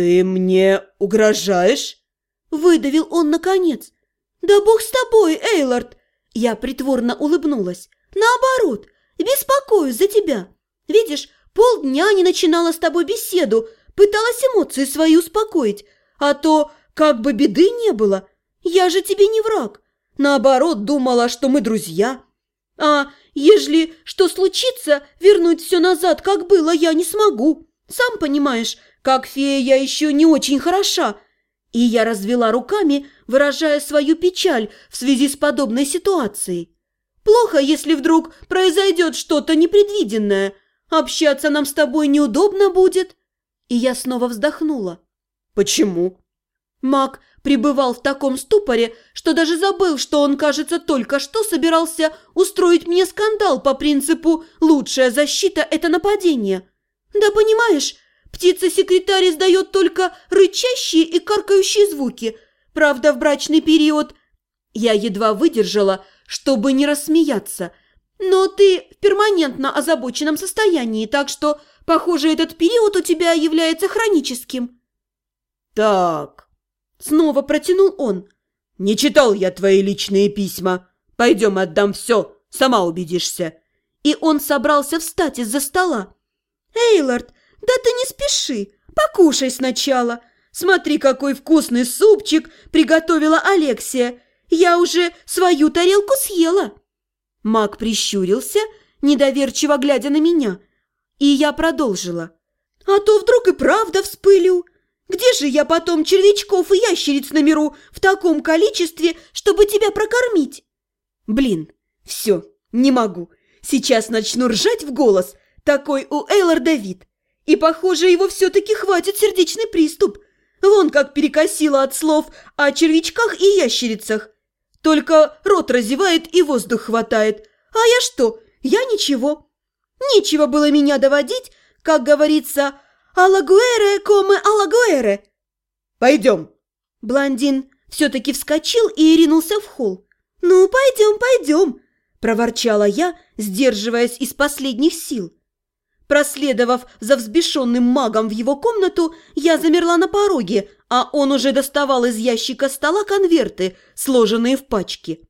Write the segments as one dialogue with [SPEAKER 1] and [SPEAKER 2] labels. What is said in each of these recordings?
[SPEAKER 1] «Ты мне угрожаешь?»
[SPEAKER 2] Выдавил он наконец. «Да бог с тобой, Эйлард!» Я притворно улыбнулась. «Наоборот, беспокоюсь за тебя. Видишь, полдня не начинала с тобой беседу, пыталась эмоции свои успокоить, а то как бы беды не было. Я же тебе не враг. Наоборот, думала, что мы друзья. А ежели что случится, вернуть все назад, как было, я не смогу. Сам понимаешь, как фея я еще не очень хороша. И я развела руками, выражая свою печаль в связи с подобной ситуацией. Плохо, если вдруг произойдет что-то непредвиденное. Общаться нам с тобой неудобно будет. И я снова вздохнула.
[SPEAKER 1] Почему?
[SPEAKER 2] Маг пребывал в таком ступоре, что даже забыл, что он, кажется, только что собирался устроить мне скандал по принципу «лучшая защита – это нападение». Да понимаешь, птица-секретарь издает только рычащие и каркающие звуки. Правда, в брачный период я едва выдержала, чтобы не рассмеяться. Но ты в перманентно озабоченном состоянии, так что, похоже, этот период у тебя является хроническим.
[SPEAKER 1] Так,
[SPEAKER 2] Снова протянул он.
[SPEAKER 1] «Не читал я твои личные письма. Пойдем, отдам все, сама убедишься».
[SPEAKER 2] И он собрался встать из-за стола. «Эйлард, да ты не спеши, покушай сначала. Смотри, какой вкусный супчик приготовила Алексия. Я уже свою тарелку съела». Мак прищурился, недоверчиво глядя на меня. И я продолжила. «А то вдруг и правда вспылю. Где же я потом червячков и ящериц наберу в таком количестве, чтобы тебя прокормить? Блин, все, не могу. Сейчас начну ржать в голос. Такой у Эйларда вид. И, похоже, его все-таки хватит сердечный приступ. Вон как перекосило от слов о червячках и ящерицах. Только рот разевает и воздух хватает. А я что? Я ничего. Нечего было меня доводить, как говорится, «Алагуэре коме алагуэре!»
[SPEAKER 1] «Пойдем!»
[SPEAKER 2] Блондин все-таки вскочил и ринулся в холл. «Ну, пойдем, пойдем!» – проворчала я, сдерживаясь из последних сил. Проследовав за взбешенным магом в его комнату, я замерла на пороге, а он уже доставал из ящика стола конверты, сложенные в пачки.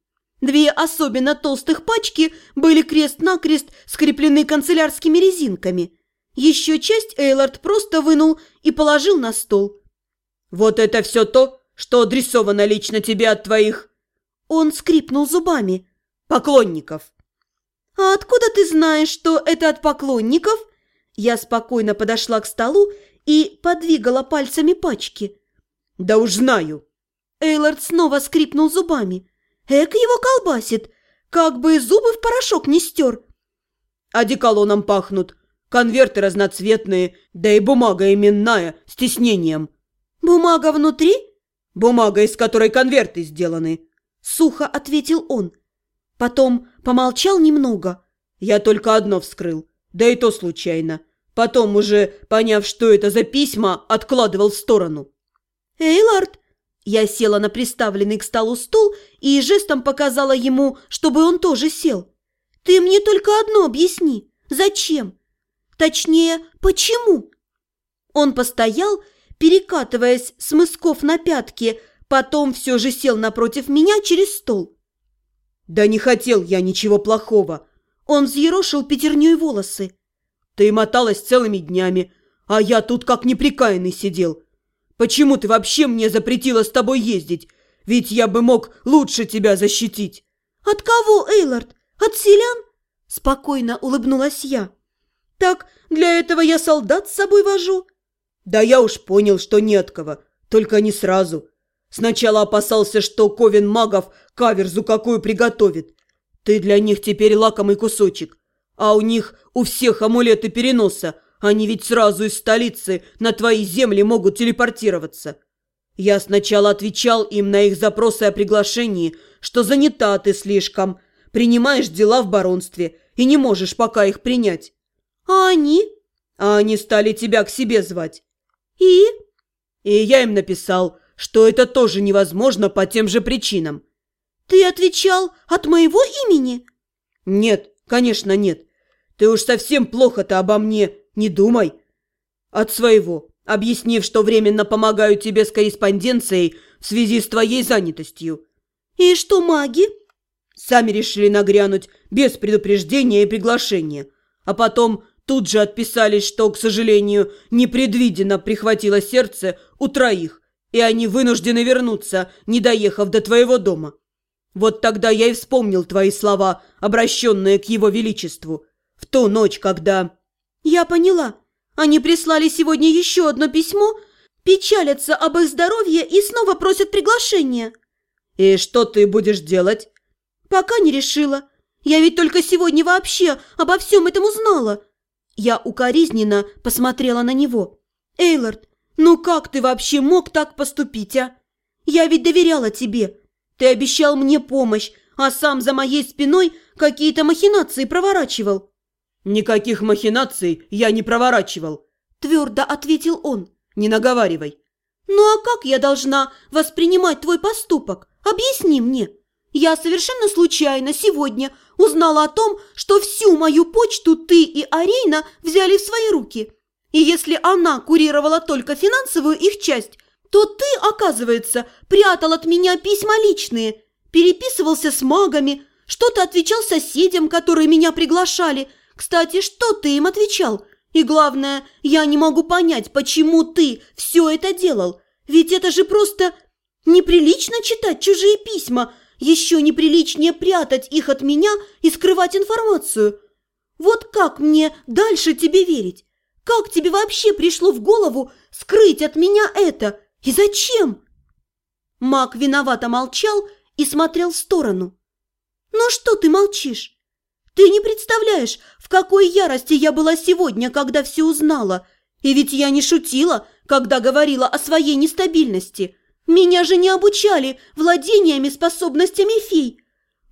[SPEAKER 2] Две особенно толстых пачки были крест-накрест скреплены канцелярскими резинками – еще часть Эйлард просто вынул и положил на стол.
[SPEAKER 1] «Вот это все то, что адресовано лично тебе от твоих...»
[SPEAKER 2] Он скрипнул зубами.
[SPEAKER 1] «Поклонников».
[SPEAKER 2] «А откуда ты знаешь, что это от поклонников?» Я спокойно подошла к столу и подвигала пальцами пачки.
[SPEAKER 1] «Да уж знаю».
[SPEAKER 2] Эйлард снова скрипнул зубами. «Эк его колбасит, как бы зубы в порошок не стер».
[SPEAKER 1] «Одеколоном пахнут, Конверты разноцветные, да и бумага именная, с тиснением.
[SPEAKER 2] «Бумага внутри?»
[SPEAKER 1] «Бумага, из которой конверты сделаны», —
[SPEAKER 2] сухо ответил он. Потом помолчал немного.
[SPEAKER 1] «Я только одно вскрыл, да и то случайно. Потом, уже поняв, что это за письма, откладывал в сторону».
[SPEAKER 2] «Эйлард!» Я села на приставленный к столу стул и жестом показала ему, чтобы он тоже сел. «Ты мне только одно объясни. Зачем? Точнее, почему? Он постоял, перекатываясь с мысков на пятки, потом все же сел напротив меня через стол.
[SPEAKER 1] «Да не хотел я ничего плохого!»
[SPEAKER 2] Он взъерошил пятерней волосы.
[SPEAKER 1] «Ты моталась целыми днями, а я тут как неприкаянный сидел. Почему ты вообще мне запретила с тобой ездить? Ведь я бы мог лучше тебя защитить!»
[SPEAKER 2] «От кого, Эйлард? От селян?» Спокойно улыбнулась я. Так для этого я солдат с собой вожу?»
[SPEAKER 1] «Да я уж понял, что не от кого, только не сразу. Сначала опасался, что Ковен магов каверзу какую приготовит. Ты для них теперь лакомый кусочек. А у них у всех амулеты переноса. Они ведь сразу из столицы на твои земли могут телепортироваться. Я сначала отвечал им на их запросы о приглашении, что занята ты слишком, принимаешь дела в баронстве и не можешь пока их принять.
[SPEAKER 2] «А они?»
[SPEAKER 1] «А они стали тебя к себе звать».
[SPEAKER 2] «И?»
[SPEAKER 1] «И я им написал, что это тоже невозможно по тем же причинам».
[SPEAKER 2] «Ты отвечал от моего имени?»
[SPEAKER 1] «Нет, конечно, нет. Ты уж совсем плохо-то обо мне не думай. От своего, объяснив, что временно помогаю тебе с корреспонденцией в связи с твоей занятостью.
[SPEAKER 2] И что маги?
[SPEAKER 1] Сами решили нагрянуть без предупреждения и приглашения, а потом тут же отписались, что, к сожалению, непредвиденно прихватило сердце у троих, и они вынуждены вернуться, не доехав до твоего дома. Вот тогда я и вспомнил твои слова, обращенные к его величеству, в ту ночь, когда...
[SPEAKER 2] Я поняла. Они прислали сегодня еще одно письмо, печалятся об их здоровье и снова просят приглашения.
[SPEAKER 1] И что ты будешь делать?
[SPEAKER 2] Пока не решила. Я ведь только сегодня вообще обо всем этом узнала. Я укоризненно посмотрела на него. Эйлард, ну как ты вообще мог так поступить, а? Я ведь доверяла тебе. Ты обещал мне помощь, а сам за моей спиной какие-то махинации проворачивал».
[SPEAKER 1] «Никаких махинаций я не проворачивал», –
[SPEAKER 2] твердо ответил он.
[SPEAKER 1] «Не наговаривай».
[SPEAKER 2] «Ну а как я должна воспринимать твой поступок? Объясни мне. Я совершенно случайно сегодня узнала о том, что всю мою почту ты и Арейна взяли в свои руки. И если она курировала только финансовую их часть, то ты, оказывается, прятал от меня письма личные, переписывался с магами, что-то отвечал соседям, которые меня приглашали. Кстати, что ты им отвечал? И главное, я не могу понять, почему ты все это делал. Ведь это же просто неприлично читать чужие письма, еще неприличнее прятать их от меня и скрывать информацию. Вот как мне дальше тебе верить? Как тебе вообще пришло в голову скрыть от меня это? И зачем?» Мак виновато молчал и смотрел в сторону. «Ну что ты молчишь? Ты не представляешь, в какой ярости я была сегодня, когда все узнала. И ведь я не шутила, когда говорила о своей нестабильности. Меня же не обучали владениями способностями фей.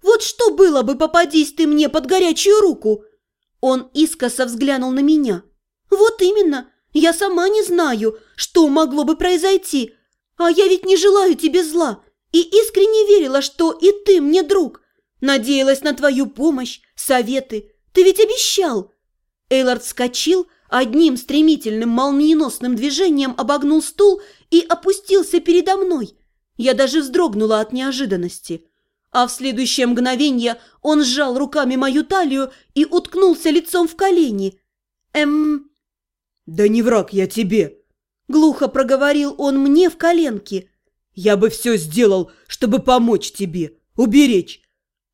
[SPEAKER 2] Вот что было бы, попадись ты мне под горячую руку?» Он искоса взглянул на меня. «Вот именно. Я сама не знаю, что могло бы произойти. А я ведь не желаю тебе зла и искренне верила, что и ты мне друг. Надеялась на твою помощь, советы. Ты ведь обещал!» Эйлард вскочил, одним стремительным молниеносным движением обогнул стул и опустился передо мной. Я даже вздрогнула от неожиданности. А в следующее мгновение он сжал руками мою талию и уткнулся лицом в колени. «Эм,
[SPEAKER 1] «Да не враг я тебе!»
[SPEAKER 2] Глухо проговорил он мне в коленке.
[SPEAKER 1] «Я бы все сделал, чтобы помочь тебе, уберечь.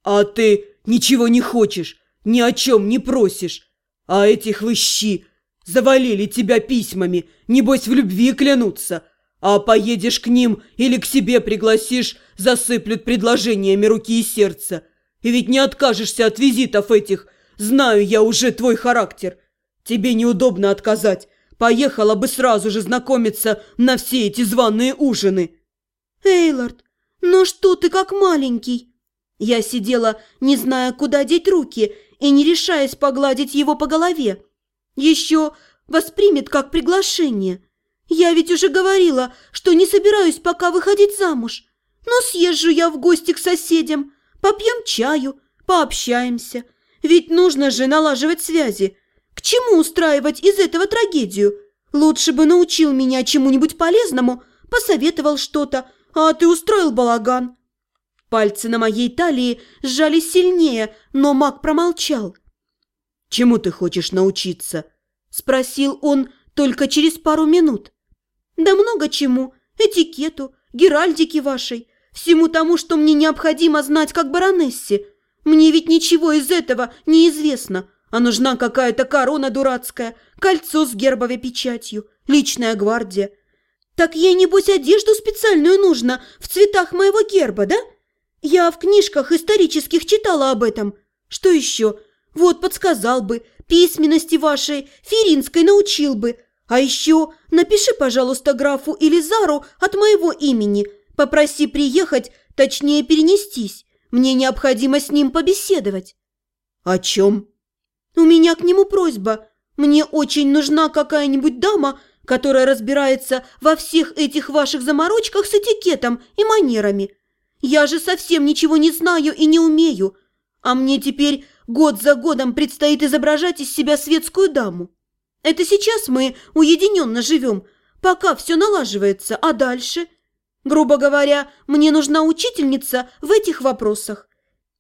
[SPEAKER 1] А ты ничего не хочешь, ни о чем не просишь. А эти хлыщи завалили тебя письмами, небось в любви клянутся. А поедешь к ним или к себе пригласишь, засыплют предложениями руки и сердца. И ведь не откажешься от визитов этих. Знаю я уже твой характер. Тебе неудобно отказать. Поехала бы сразу же знакомиться на все эти званые ужины.
[SPEAKER 2] Эйлард, ну что ты как маленький? Я сидела, не зная, куда деть руки, и не решаясь погладить его по голове. Еще воспримет как приглашение. Я ведь уже говорила, что не собираюсь пока выходить замуж. Но съезжу я в гости к соседям, попьем чаю, пообщаемся. Ведь нужно же налаживать связи. К чему устраивать из этого трагедию? Лучше бы научил меня чему-нибудь полезному, посоветовал что-то, а ты устроил балаган». Пальцы на моей талии сжались сильнее, но маг промолчал.
[SPEAKER 1] «Чему ты хочешь научиться?» – спросил он только через пару минут.
[SPEAKER 2] «Да много чему. Этикету, геральдике вашей, всему тому, что мне необходимо знать как баронессе. Мне ведь ничего из этого не известно, а нужна какая-то корона дурацкая, кольцо с гербовой печатью, личная гвардия. Так ей, небось, одежду специальную нужно в цветах моего герба, да? Я в книжках исторических читала об этом. Что еще? Вот подсказал бы, письменности вашей, Феринской научил бы. А еще напиши, пожалуйста, графу или Зару от моего имени. Попроси приехать, точнее перенестись. Мне необходимо с ним побеседовать.
[SPEAKER 1] О чем?
[SPEAKER 2] «У меня к нему просьба. Мне очень нужна какая-нибудь дама, которая разбирается во всех этих ваших заморочках с этикетом и манерами. Я же совсем ничего не знаю и не умею, а мне теперь год за годом предстоит изображать из себя светскую даму. Это сейчас мы уединенно живем, пока все налаживается, а дальше? Грубо говоря, мне нужна учительница в этих вопросах.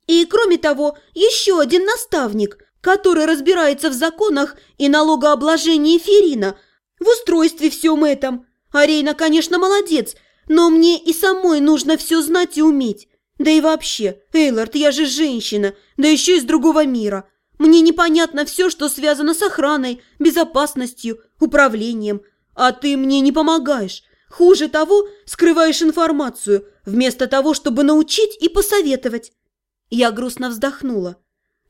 [SPEAKER 2] И, кроме того, еще один наставник, который разбирается в законах и налогообложении Ферина, в устройстве всем этом. Арейна, конечно, молодец, но мне и самой нужно все знать и уметь. Да и вообще, Эйлард, я же женщина, да еще из другого мира. Мне непонятно все, что связано с охраной, безопасностью, управлением. А ты мне не помогаешь. Хуже того, скрываешь информацию, вместо того, чтобы научить и посоветовать. Я грустно вздохнула.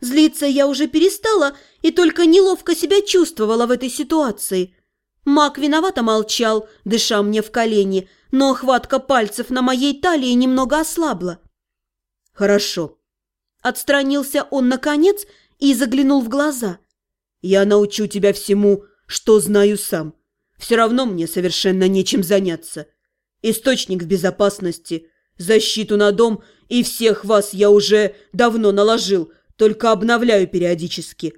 [SPEAKER 2] Злиться я уже перестала и только неловко себя чувствовала в этой ситуации. Маг виновато молчал, дыша мне в колени, но хватка пальцев на моей талии немного ослабла.
[SPEAKER 1] «Хорошо».
[SPEAKER 2] Отстранился он наконец и заглянул в глаза.
[SPEAKER 1] «Я научу тебя всему, что знаю сам. Все равно мне совершенно нечем заняться. Источник в безопасности, защиту на дом и всех вас я уже давно наложил, только обновляю периодически.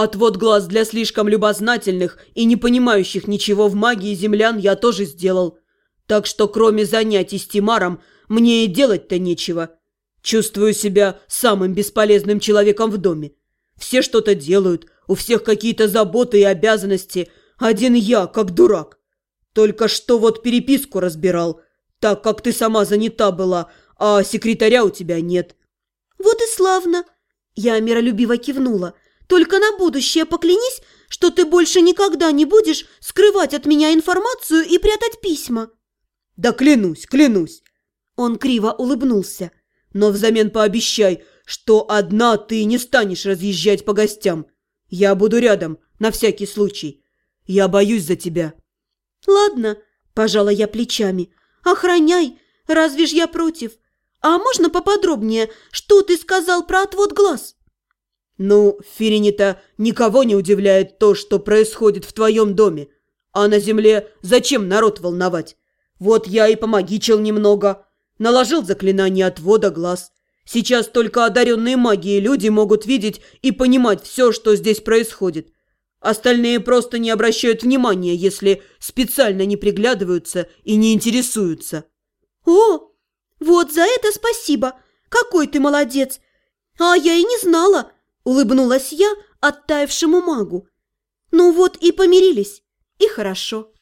[SPEAKER 1] Отвод глаз для слишком любознательных и не понимающих ничего в магии землян я тоже сделал. Так что кроме занятий с Тимаром мне и делать-то нечего. Чувствую себя самым бесполезным человеком в доме. Все что-то делают, у всех какие-то заботы и обязанности. Один я, как дурак. Только что вот переписку разбирал, так как ты сама занята была, а секретаря у тебя нет».
[SPEAKER 2] «Вот и славно!» Я миролюбиво кивнула. «Только на будущее поклянись, что ты больше никогда не будешь скрывать от меня информацию и прятать письма».
[SPEAKER 1] «Да клянусь, клянусь!»
[SPEAKER 2] Он криво улыбнулся.
[SPEAKER 1] «Но взамен пообещай, что одна ты не станешь разъезжать по гостям. Я буду рядом, на всякий случай. Я боюсь за тебя».
[SPEAKER 2] «Ладно», – пожала я плечами. «Охраняй, разве ж я против? А можно поподробнее, что ты сказал про отвод глаз?»
[SPEAKER 1] «Ну, Фиринита, никого не удивляет то, что происходит в твоем доме. А на земле зачем народ волновать? Вот я и помогичил немного. Наложил заклинание отвода глаз. Сейчас только одаренные магией люди могут видеть и понимать все, что здесь происходит. Остальные просто не обращают внимания, если специально не приглядываются и не интересуются.
[SPEAKER 2] «О, вот за это спасибо! Какой ты молодец! А я и не знала!» – улыбнулась я оттаившему магу. «Ну вот и помирились, и хорошо».